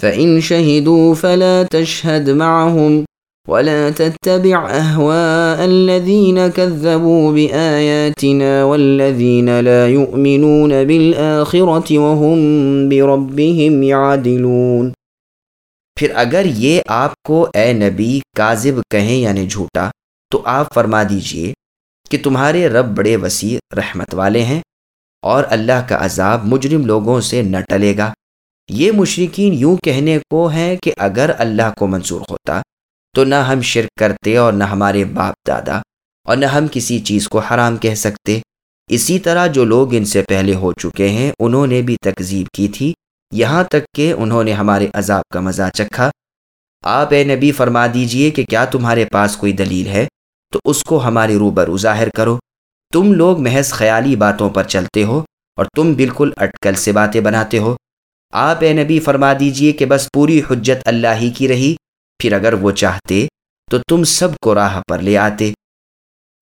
فإن شهدوا فلا تشهد معهم ولا تتبع أهواء الذين كذبوا بآياتنا والذين لا يؤمنون بالآخرة وهم بربهم يعدلون پھر اگر یہ آپ کو اے نبی کاذب کہیں یعنی جھوٹا، تو آپ فرما دیجیے کہ تمہارے رب بڑے وسیع رحمت والے ہیں اور اللہ کا عذاب مجرم لوگوں سے نہ ٹلے گا۔ یہ مشرقین یوں کہنے کو ہیں کہ اگر اللہ کو منظور ہوتا تو نہ ہم شرک کرتے اور نہ ہمارے باپ دادا اور نہ ہم کسی چیز کو حرام کہہ سکتے۔ اسی طرح جو لوگ ان سے پہلے ہو چکے ہیں، انہوں نے بھی تکذیب کی تھی۔ یہاں تک کہ انہوں نے ہمارے عذاب کا مزہ چکھا۔ آپ اے نبی فرما دیجیے کہ کیا تمہارے پاس کوئی دلیل ہے؟ تو اس کو ہمارے روبر ظاہر کرو۔ تم لوگ محض خیالی باتوں پر چلتے ہو اور تم بالکل اٹکل سے باتیں بناتے ہو۔ آپ اے نبی فرما دیجیے کہ بس پوری حجت اللہ ہی کی رہی، پھر اگر وہ چاہتے تو تم سب کو راہ پر لے آتے۔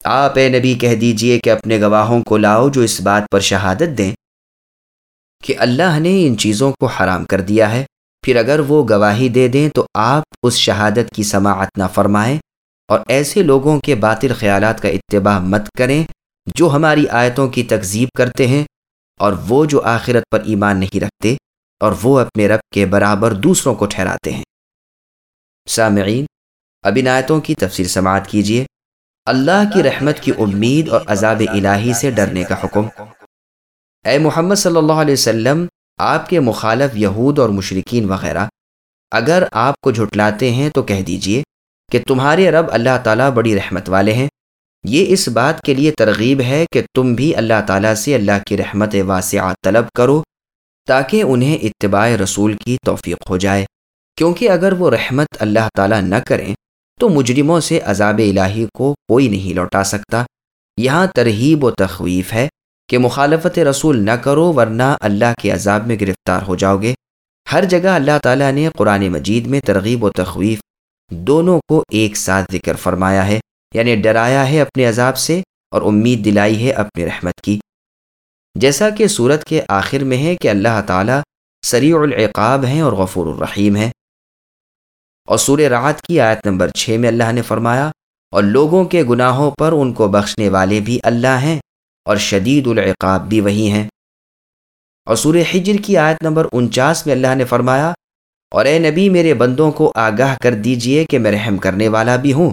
آپ اے نبی کہہ دیجیے کہ اپنے گواہوں کو لاؤ جو اس بات پر شہادت دیں کہ اللہ نے ان چیزوں کو حرام کر دیا ہے۔ پھر اگر وہ گواہی دے دیں تو آپ اس شہادت کی سماعت نہ فرمائیں اور ایسے لوگوں کے باطل خیالات کا اتباع مت کریں جو ہماری آیتوں کی تکذیب کرتے ہیں اور وہ جو آخرت پر ایمان نہیں رکھتے۔ اور وہ اپنے رب کے برابر دوسروں کو ٹھہراتے ہیں۔ سامعین، اب آیتوں کی تفصیل سماعت کیجیے۔ اللہ کی رحمت کی امید اور عذاب الہی سے ڈرنے کا حکم۔ اے محمد صلی اللہ علیہ وسلم، آپ کے مخالف یہود اور مشرقین وغیرہ، اگر آپ کو جھٹلاتے ہیں تو کہہ دیجیے کہ تمہارے رب اللہ تعالیٰ بڑی رحمت والے ہیں۔ یہ اس بات کے لیے ترغیب ہے کہ تم بھی اللہ تعالیٰ سے اللہ کی رحمت واسعہ طلب کرو۔ تاکہ انہیں اتباع رسول کی توفیق ہو جائے۔ کیونکہ اگر وہ رحمت اللہ تعالیٰ نہ کریں، تو مجرموں سے عذاب الہی کو کوئی نہیں لوٹا سکتا۔ یہاں ترہیب و تخویف ہے کہ مخالفت رسول نہ کرو ورنہ اللہ کے عذاب میں گرفتار ہو جاؤ گے۔ ہر جگہ اللہ تعالیٰ نے قرآن مجید میں ترغیب و تخویف دونوں کو ایک ساتھ ذکر فرمایا ہے یعنی ڈرایا ہے اپنے عذاب سے اور امید دلائی ہے اپنی رحمت کی۔ جیسا کہ صورت کے آخر میں ہے کہ اللہ تعالیٰ سریع العقاب ہیں اور غفور الرحیم ہیں۔ اور سور رات کی آیت نمبر چھ میں اللہ نے فرمایا، اور لوگوں کے گناہوں پر ان کو بخشنے والے بھی اللہ ہیں اور شدید العقاب بھی وہی ہیں۔ اور سور حجر کی آیت نمبر انچاس میں اللہ نے فرمایا، اور اے نبی، میرے بندوں کو آگاہ کر دیجیے کہ میں رحم کرنے والا بھی ہوں،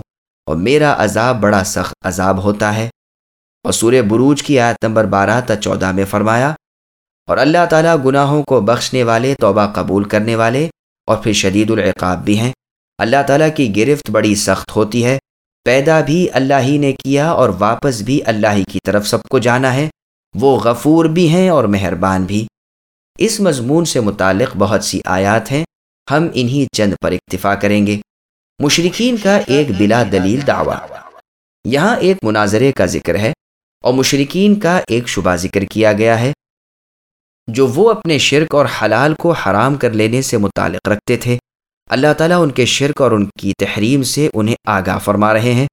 اور میرا عذاب بڑا سخت عذاب ہوتا ہے۔ اور سورہ بروج کی آیت نمبر بارہ تا چودہ میں فرمایا، اور اللہ تعالیٰ گناہوں کو بخشنے والے، توبہ قبول کرنے والے اور پھر شدید العقاب بھی ہیں۔ اللہ تعالیٰ کی گرفت بڑی سخت ہوتی ہے۔ پیدا بھی اللہ ہی نے کیا اور واپس بھی اللہ ہی کی طرف سب کو جانا ہے۔ وہ غفور بھی ہیں اور مہربان بھی۔ اس مضمون سے متعلق بہت سی آیات ہیں۔ ہم انہی چند پر اکتفا کریں گے۔ مشرقین کا ایک بلا دلیل دعویٰ۔ یہاں ایک مناظرے کا ذکر ہے۔ اور مشرقین کا ایک شبہ ذکر کیا گیا ہے، جو وہ اپنے شرک اور حلال کو حرام کر لینے سے متعلق رکھتے تھے۔ اللہ تعالیٰ ان کے شرک اور ان کی تحریم سے انہیں آگاہ فرما رہے ہیں۔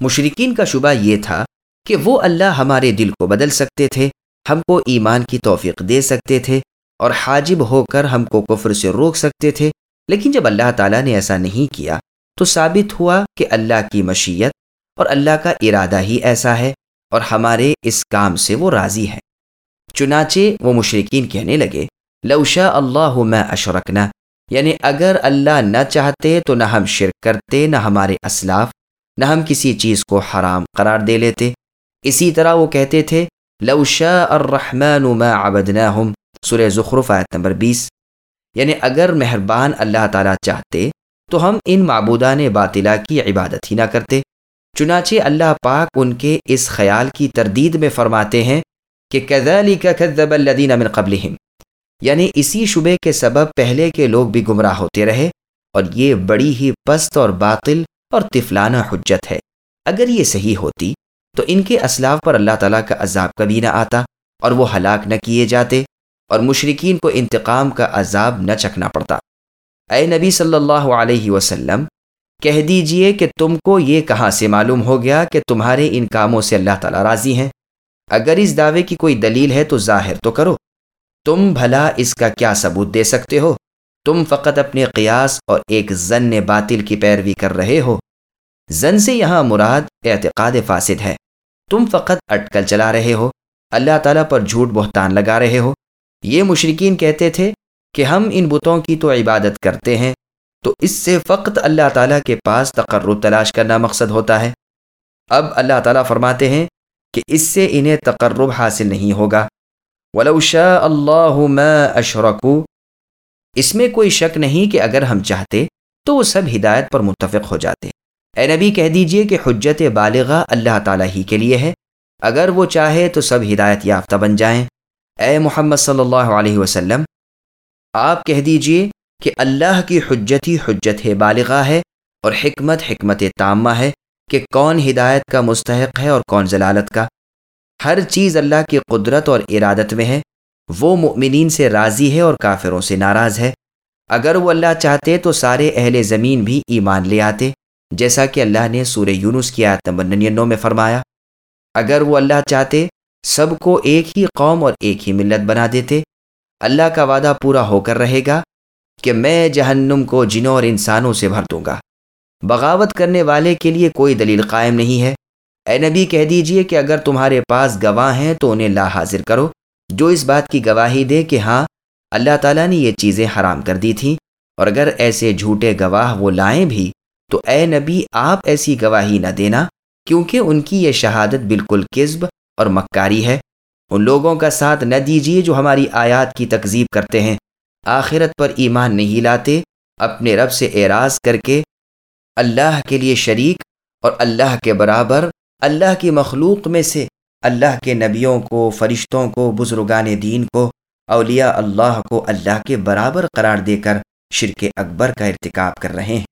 مشرقین کا شبہ یہ تھا کہ وہ اللہ ہمارے دل کو بدل سکتے تھے، ہم کو ایمان کی توفیق دے سکتے تھے اور حاجب ہو کر ہم کو کفر سے روک سکتے تھے۔ لیکن جب اللہ تعالیٰ نے ایسا نہیں کیا، تو ثابت ہوا کہ اللہ کی مشیت اور اللہ کا ارادہ ہی ایسا ہے۔ اور ہمارے اس کام سے وہ راضی ہے چنانچہ وہ مشرقین کہنے لگے لوشا اللہ میں اشرکنا یعنی اگر اللہ نہ چاہتے تو نہ ہم شرک کرتے، نہ ہمارے اسلاف، نہ ہم کسی چیز کو حرام قرار دے لیتے۔ اسی طرح وہ کہتے تھے لوشا الرحمن ما عبدناہم سورہ زخرف آیت نمبر بیس۔ یعنی اگر مہربان اللہ تعالیٰ چاہتے تو ہم ان معبودان باطلہ کی عبادت ہی نہ کرتے۔ چنانچہ اللہ پاک ان کے اس خیال کی تردید میں فرماتے ہیں کہ كَذَلِكَ كَذَّبَ الَّذِينَ مِن قَبْلِهِمْ یعنی اسی شبے کے سبب پہلے کے لوگ بھی گمراہ ہوتے رہے اور یہ بڑی ہی پست اور باطل اور طفلانہ حجت ہے۔ اگر یہ صحیح ہوتی تو ان کے اسلاف پر اللہ تعالیٰ کا عذاب کبھی نہ آتا اور وہ ہلاک نہ کیے جاتے اور مشرقین کو انتقام کا عذاب نہ چکنا پڑتا۔ اے نبی صلی اللہ علیہ وسلم کہہ دیجیے کہ تم کو یہ کہاں سے معلوم ہو گیا کہ تمہارے ان کاموں سے اللہ تعالیٰ راضی ہیں؟ اگر اس دعوے کی کوئی دلیل ہے تو ظاہر تو کرو۔ تم بھلا اس کا کیا ثبوت دے سکتے ہو؟ تم فقط اپنے قیاس اور ایک زن باطل کی پیروی کر رہے ہو۔ زن سے یہاں مراد اعتقاد فاسد ہے۔ تم فقط اٹکل چلا رہے ہو۔ اللہ تعالیٰ پر جھوٹ بہتان لگا رہے ہو۔ یہ مشرقین کہتے تھے کہ ہم ان بتوں کی تو عبادت کرتے ہیں۔ تو اس سے فقط اللہ تعالیٰ کے پاس تقرب تلاش کرنا مقصد ہوتا ہے۔ اب اللہ تعالیٰ فرماتے ہیں کہ اس سے انہیں تقرب حاصل نہیں ہوگا۔ ولو شاء اللہ ما اشرکو اس میں کوئی شک نہیں کہ اگر ہم چاہتے تو وہ سب ہدایت پر متفق ہو جاتے۔ اے نبی، کہہ دیجیے کہ حجت بالغہ اللہ تعالیٰ ہی کے لیے ہے۔ اگر وہ چاہے تو سب ہدایت یافتہ بن جائیں۔ اے محمد صلی اللہ علیہ وسلم، آپ کہہ دیجیے کہ اللہ کی حجت ہی حجت ہے بالغہ ہے اور حکمت حکمت تامہ ہے کہ کون ہدایت کا مستحق ہے اور کون ضلالت کا۔ ہر چیز اللہ کی قدرت اور ارادت میں ہے۔ وہ مؤمنین سے راضی ہے اور کافروں سے ناراض ہے۔ اگر وہ اللہ چاہتے تو سارے اہل زمین بھی ایمان لے آتے، جیسا کہ اللہ نے سورہ یونس کی آیت نمبر ننانوے میں فرمایا۔ اگر وہ اللہ چاہتے، سب کو ایک ہی قوم اور ایک ہی ملت بنا دیتے۔ اللہ کا وعدہ پورا ہو کر رہے گا۔ کہ میں جہنم کو جنوں اور انسانوں سے بھر دوں گا۔ بغاوت کرنے والے کے لیے کوئی دلیل قائم نہیں ہے۔ اے نبی، کہہ دیجیے کہ اگر تمہارے پاس گواہ ہیں تو انہیں لا حاضر کرو۔ جو اس بات کی گواہی دے کہ ہاں اللہ تعالیٰ نے یہ چیزیں حرام کر دی تھیں، اور اگر ایسے جھوٹے گواہ وہ لائیں بھی، تو اے نبی، آپ ایسی گواہی نہ دینا، کیونکہ ان کی یہ شہادت بالکل قزب اور مکاری ہے۔ ان لوگوں کا ساتھ نہ دیجیے جو ہماری آیات کی تکذیب کرتے ہیں۔ آخرت پر ایمان نہیں لاتے، اپنے رب سے اعراض کر کے اللہ کے لیے شریک اور اللہ کے برابر، اللہ کی مخلوق میں سے اللہ کے نبیوں کو، فرشتوں کو، بزرگان دین کو، اولیاء اللہ کو اللہ کے برابر قرار دے کر شرک اکبر کا ارتکاب کر رہے ہیں۔